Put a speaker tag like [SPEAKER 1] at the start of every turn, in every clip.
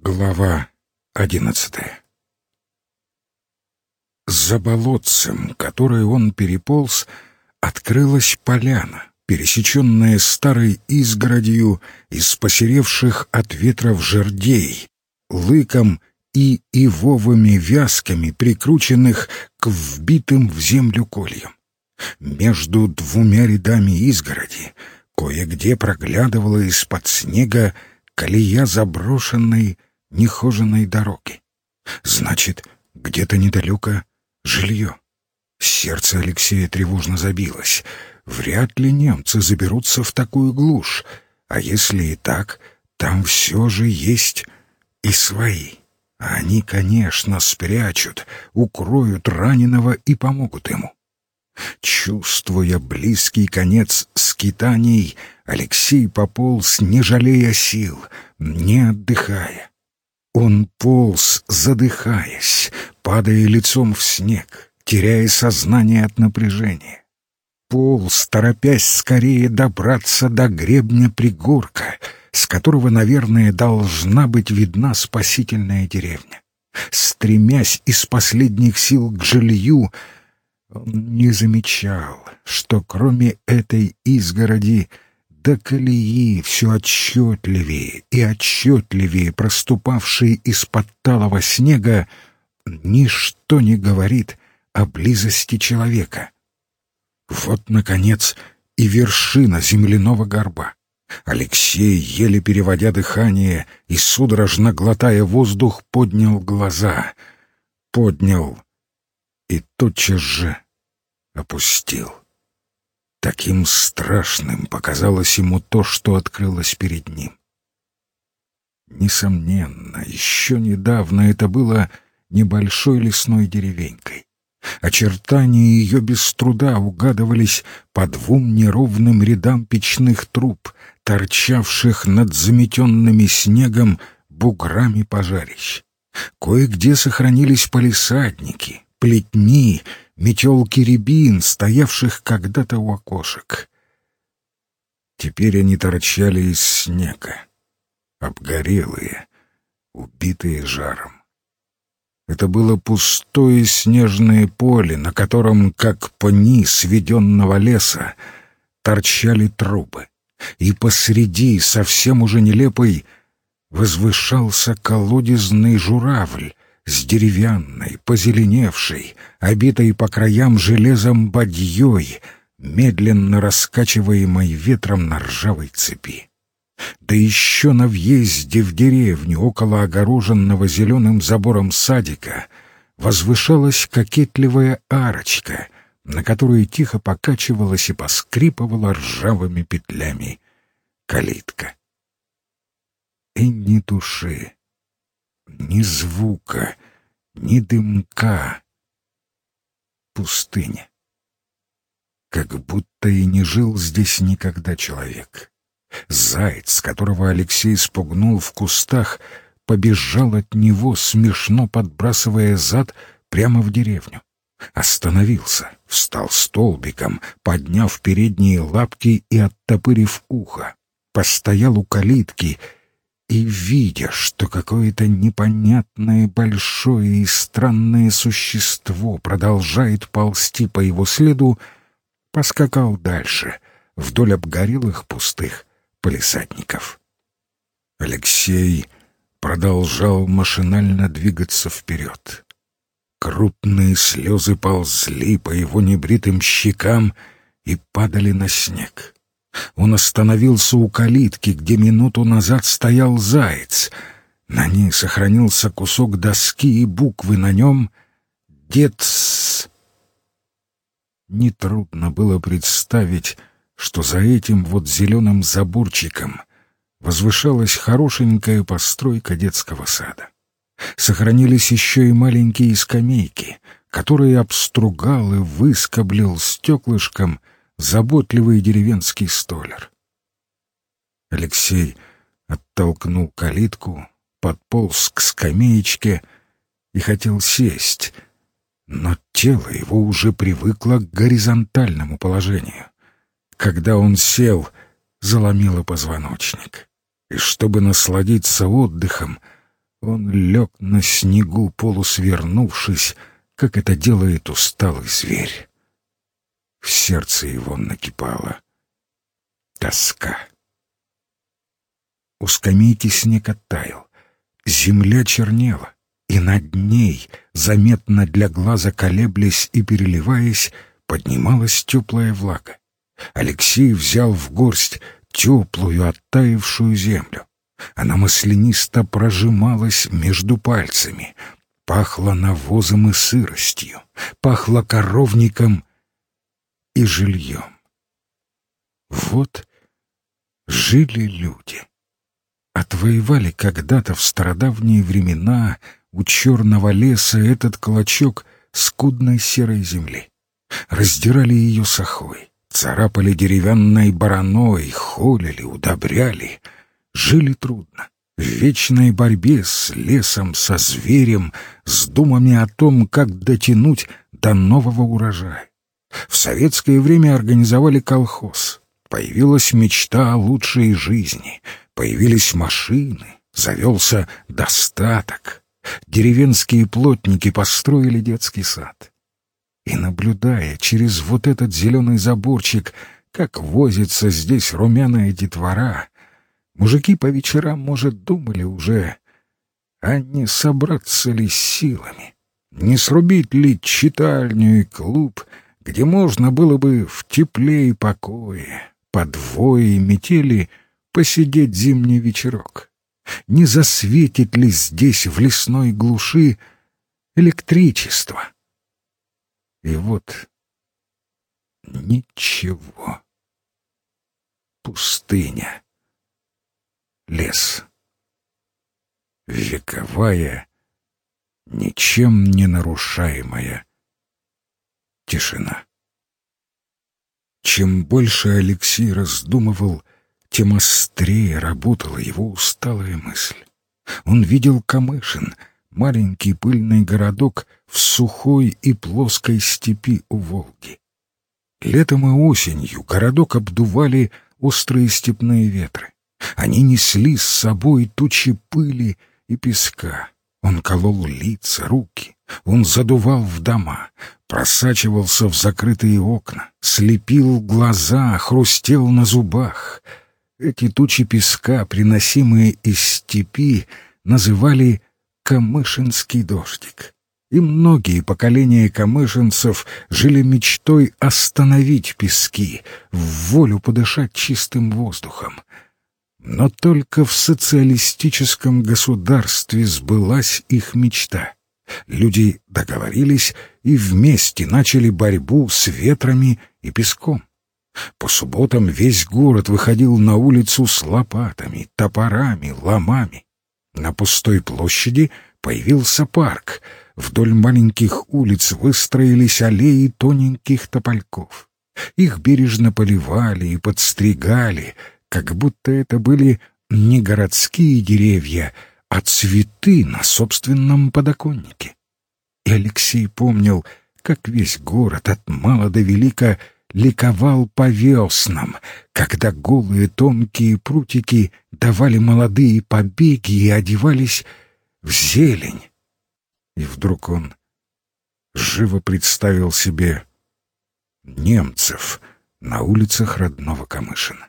[SPEAKER 1] Глава одиннадцатая За болотцем, которое он переполз, открылась поляна, пересеченная старой изгородью из посеревших от ветров жердей, лыком и ивовыми вязками, прикрученных к вбитым в землю кольям. Между двумя рядами изгороди кое-где проглядывала из-под снега колея заброшенной, нехоженной дороги. Значит, где-то недалеко жилье. Сердце Алексея тревожно забилось. Вряд ли немцы заберутся в такую глушь, а если и так, там все же есть и свои. Они, конечно, спрячут, укроют раненого и помогут ему. Чувствуя близкий конец скитаний, Алексей пополз, не жалея сил, не отдыхая. Он полз, задыхаясь, падая лицом в снег, теряя сознание от напряжения. Полз, торопясь скорее добраться до гребня пригорка, с которого, наверное, должна быть видна спасительная деревня. Стремясь из последних сил к жилью, он не замечал, что кроме этой изгороди до колеи все отчетливее и отчетливее проступавшей из-под талого снега, ничто не говорит о близости человека. Вот, наконец, и вершина земляного горба. Алексей, еле переводя дыхание и судорожно глотая воздух, поднял глаза. Поднял и тотчас же опустил. Таким страшным показалось ему то, что открылось перед ним. Несомненно, еще недавно это было небольшой лесной деревенькой. Очертания ее без труда угадывались по двум неровным рядам печных труб, торчавших над заметенными снегом буграми пожарищ. Кое-где сохранились полисадники, плетни, метелки рябин, стоявших когда-то у окошек. Теперь они торчали из снега, обгорелые, убитые жаром. Это было пустое снежное поле, на котором, как пни сведенного леса, торчали трубы, и посреди, совсем уже нелепой, возвышался колодезный журавль, с деревянной, позеленевшей, обитой по краям железом бадьей, медленно раскачиваемой ветром на ржавой цепи. Да еще на въезде в деревню, около огороженного зеленым забором садика, возвышалась кокетливая арочка, на которой тихо покачивалась и поскрипывала ржавыми петлями калитка. И ни души, ни звука, ни дымка. Пустыня. Как будто и не жил здесь никогда человек. Заяц, которого Алексей спугнул в кустах, побежал от него, смешно подбрасывая зад прямо в деревню. Остановился, встал столбиком, подняв передние лапки и оттопырив ухо. Постоял у калитки — и, видя, что какое-то непонятное большое и странное существо продолжает ползти по его следу, поскакал дальше, вдоль обгорелых пустых полисадников. Алексей продолжал машинально двигаться вперед. Крупные слезы ползли по его небритым щекам и падали на снег. Он остановился у калитки, где минуту назад стоял заяц. На ней сохранился кусок доски и буквы на нем «Детс». Нетрудно было представить, что за этим вот зеленым заборчиком возвышалась хорошенькая постройка детского сада. Сохранились еще и маленькие скамейки, которые обстругал и выскоблил стеклышком — заботливый деревенский столер. Алексей оттолкнул калитку, подполз к скамеечке и хотел сесть, но тело его уже привыкло к горизонтальному положению. Когда он сел, заломило позвоночник, и чтобы насладиться отдыхом, Он лег на снегу, полусвернувшись, как это делает усталый зверь. В сердце его накипала тоска. У скамейки снег оттаял, земля чернела, и над ней, заметно для глаза колеблясь и переливаясь, поднималась теплая влага. Алексей взял в горсть теплую, оттаившую землю. Она маслянисто прожималась между пальцами, пахло навозом и сыростью, пахло коровником и жильем. Вот жили люди. Отвоевали когда-то в стародавние времена у черного леса этот клочок скудной серой земли. Раздирали ее сахой, царапали деревянной бараной, холили, удобряли. Жили трудно, в вечной борьбе с лесом, со зверем, с думами о том, как дотянуть до нового урожая. В советское время организовали колхоз. Появилась мечта о лучшей жизни, появились машины, завелся достаток. Деревенские плотники построили детский сад. И, наблюдая через вот этот зеленый заборчик, как возится здесь румяная детвора, мужики по вечерам, может, думали уже, а не собраться ли силами, не срубить ли читальню и клуб, где можно было бы в тепле и покое, под вои метели, посидеть зимний вечерок. Не засветит ли здесь в лесной глуши электричество? И вот ничего. Пустыня. Лес. Вековая, ничем не нарушаемая тишина. Чем больше Алексей раздумывал, тем острее работала его усталая мысль. Он видел Камышин, маленький пыльный городок в сухой и плоской степи у Волги. Летом и осенью городок обдували острые степные ветры. Они несли с собой тучи пыли и песка. Он колол лица, руки, он задувал в дома, просачивался в закрытые окна, слепил глаза, хрустел на зубах. Эти тучи песка, приносимые из степи, называли «камышинский дождик». И многие поколения камышинцев жили мечтой остановить пески, в волю подышать чистым воздухом. Но только в социалистическом государстве сбылась их мечта. Люди договорились и вместе начали борьбу с ветрами и песком. По субботам весь город выходил на улицу с лопатами, топорами, ломами. На пустой площади появился парк. Вдоль маленьких улиц выстроились аллеи тоненьких топольков. Их бережно поливали и подстригали, как будто это были не городские деревья, а цветы на собственном подоконнике. И Алексей помнил, как весь город от мала до велика ликовал по веснам, когда голые тонкие прутики давали молодые побеги и одевались в зелень. И вдруг он живо представил себе немцев на улицах родного Камышина.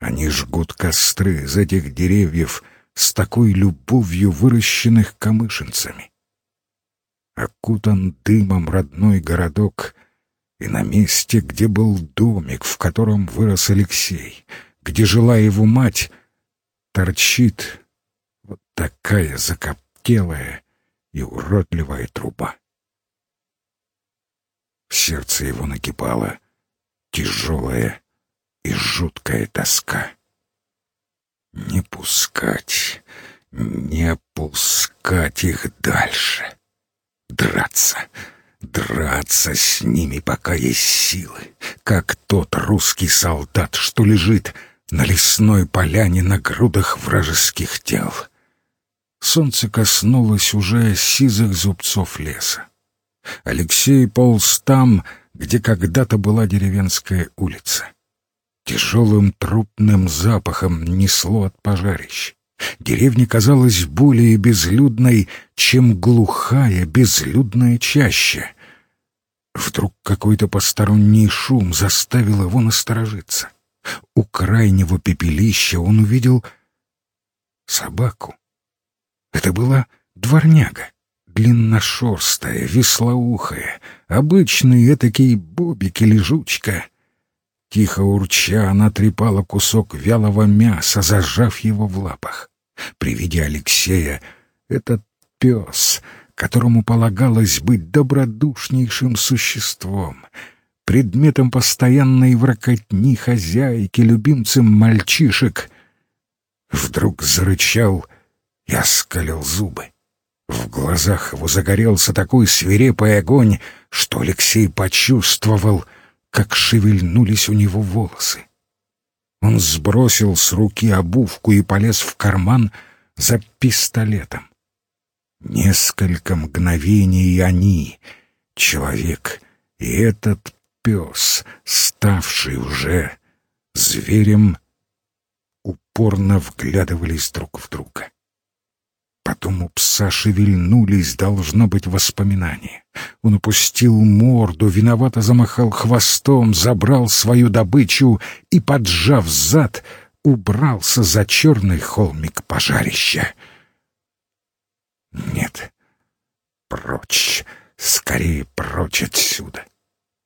[SPEAKER 1] Они жгут костры из этих деревьев — с такой любовью выращенных камышинцами. Окутан дымом родной городок, и на месте, где был домик, в котором вырос Алексей, где жила его мать, торчит вот такая закоптелая и уродливая труба. Сердце его накипала тяжелая и жуткая тоска. Не пускать, не пускать их дальше. Драться, драться с ними, пока есть силы, как тот русский солдат, что лежит на лесной поляне на грудах вражеских тел. Солнце коснулось уже сизых зубцов леса. Алексей полз там, где когда-то была деревенская улица. Тяжелым трупным запахом несло от пожарищ. Деревня казалась более безлюдной, чем глухая безлюдная чаща. Вдруг какой-то посторонний шум заставил его насторожиться. У крайнего пепелища он увидел собаку. Это была дворняга, длинношерстая, веслоухая, обычный этакий бобик или жучка. Тихо урча она трепала кусок вялого мяса, зажав его в лапах. При виде Алексея этот пес, которому полагалось быть добродушнейшим существом, предметом постоянной вракотни хозяйки, любимцем мальчишек, вдруг зарычал и оскалил зубы. В глазах его загорелся такой свирепый огонь, что Алексей почувствовал, как шевельнулись у него волосы. Он сбросил с руки обувку и полез в карман за пистолетом. Несколько мгновений они, человек и этот пес, ставший уже зверем, упорно вглядывались друг в друга. Потом у пса шевельнулись, должно быть, воспоминания. Он опустил морду, виновато замахал хвостом, забрал свою добычу и, поджав зад, убрался за черный холмик пожарища. Нет, прочь, скорее прочь отсюда.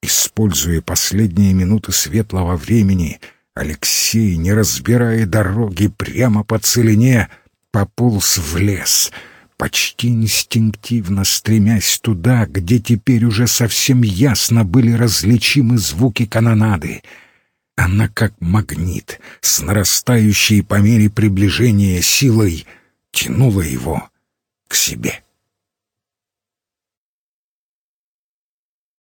[SPEAKER 1] Используя последние минуты светлого времени, Алексей, не разбирая дороги, прямо по целине — пополз в лес, почти инстинктивно стремясь туда, где теперь уже совсем ясно были различимы звуки канонады. Она как магнит, с нарастающей по мере приближения силой, тянула его к себе.